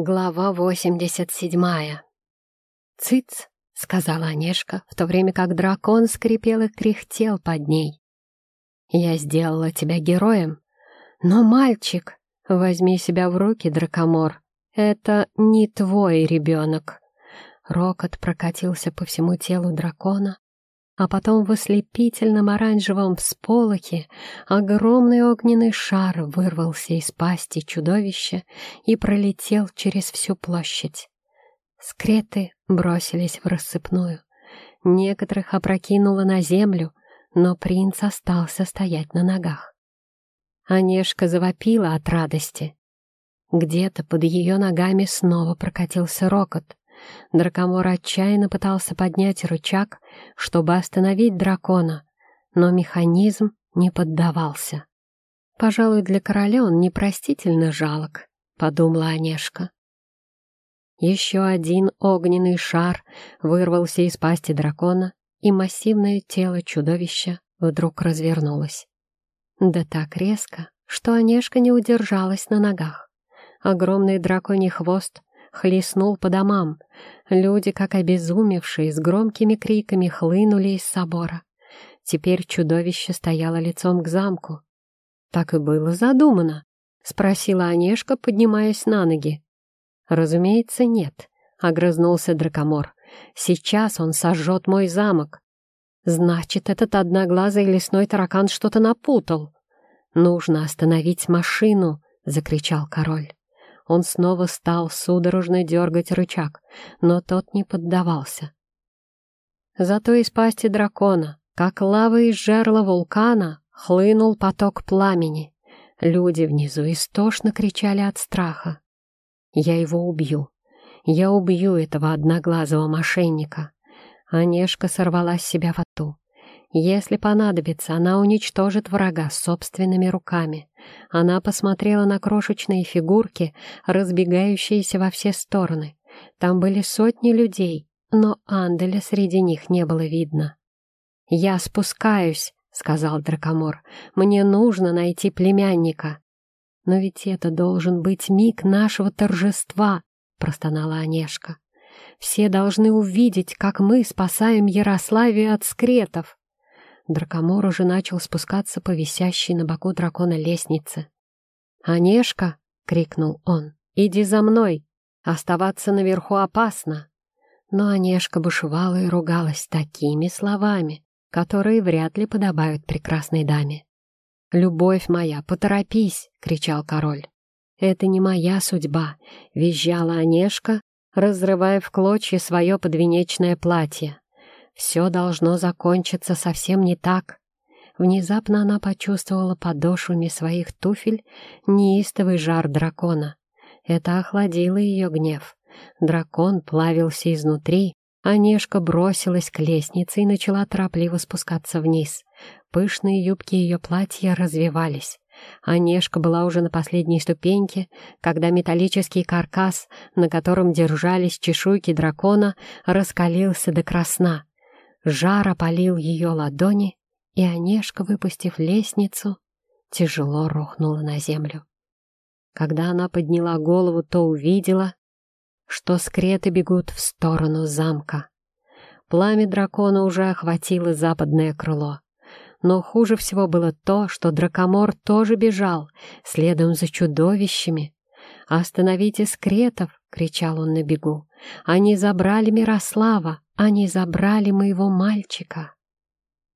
Глава восемьдесят седьмая. «Цыц!» — сказала Онежка, в то время как дракон скрипел и кряхтел под ней. «Я сделала тебя героем, но, мальчик, возьми себя в руки, дракомор, это не твой ребенок». Рокот прокатился по всему телу дракона, а потом в ослепительном оранжевом всполохе огромный огненный шар вырвался из пасти чудовища и пролетел через всю площадь. Скреты бросились в рассыпную. Некоторых опрокинуло на землю, но принц остался стоять на ногах. Онежка завопила от радости. Где-то под ее ногами снова прокатился рокот. Дракомор отчаянно пытался поднять рычаг, чтобы остановить дракона, но механизм не поддавался. «Пожалуй, для короля он непростительно жалок», — подумала Онежка. Еще один огненный шар вырвался из пасти дракона, и массивное тело чудовища вдруг развернулось. Да так резко, что Онежка не удержалась на ногах. Огромный драконий хвост хлестнул по домам. Люди, как обезумевшие, с громкими криками хлынули из собора. Теперь чудовище стояло лицом к замку. «Так и было задумано?» — спросила Онежка, поднимаясь на ноги. «Разумеется, нет», — огрызнулся Дракомор. «Сейчас он сожжет мой замок». «Значит, этот одноглазый лесной таракан что-то напутал». «Нужно остановить машину», — закричал король. Он снова стал судорожно дергать рычаг, но тот не поддавался. Зато из пасти дракона, как лава из жерла вулкана, хлынул поток пламени. Люди внизу истошно кричали от страха. «Я его убью! Я убью этого одноглазого мошенника!» Онежка сорвала с себя вату. Если понадобится, она уничтожит врага собственными руками. Она посмотрела на крошечные фигурки, разбегающиеся во все стороны. Там были сотни людей, но Анделя среди них не было видно. «Я спускаюсь», — сказал Дракомор. «Мне нужно найти племянника». «Но ведь это должен быть миг нашего торжества», — простонала Онежка. «Все должны увидеть, как мы спасаем Ярославию от скретов». Дракомор уже начал спускаться по висящей на боку дракона лестнице. «Онежка!» — крикнул он. «Иди за мной! Оставаться наверху опасно!» Но Онежка бушевала и ругалась такими словами, которые вряд ли подобают прекрасной даме. «Любовь моя, поторопись!» — кричал король. «Это не моя судьба!» — визжала Онежка, разрывая в клочья свое подвенечное платье. Все должно закончиться совсем не так. Внезапно она почувствовала подошвами своих туфель неистовый жар дракона. Это охладило ее гнев. Дракон плавился изнутри, а Нешка бросилась к лестнице и начала торопливо спускаться вниз. Пышные юбки ее платья развивались. Онежка была уже на последней ступеньке, когда металлический каркас, на котором держались чешуйки дракона, раскалился до красна. Жар опалил ее ладони, и Онежка, выпустив лестницу, тяжело рухнула на землю. Когда она подняла голову, то увидела, что скреты бегут в сторону замка. Пламя дракона уже охватило западное крыло. Но хуже всего было то, что дракомор тоже бежал, следом за чудовищами. «Остановите скретов!» — кричал он на бегу. «Они забрали Мирослава! Они забрали моего мальчика!»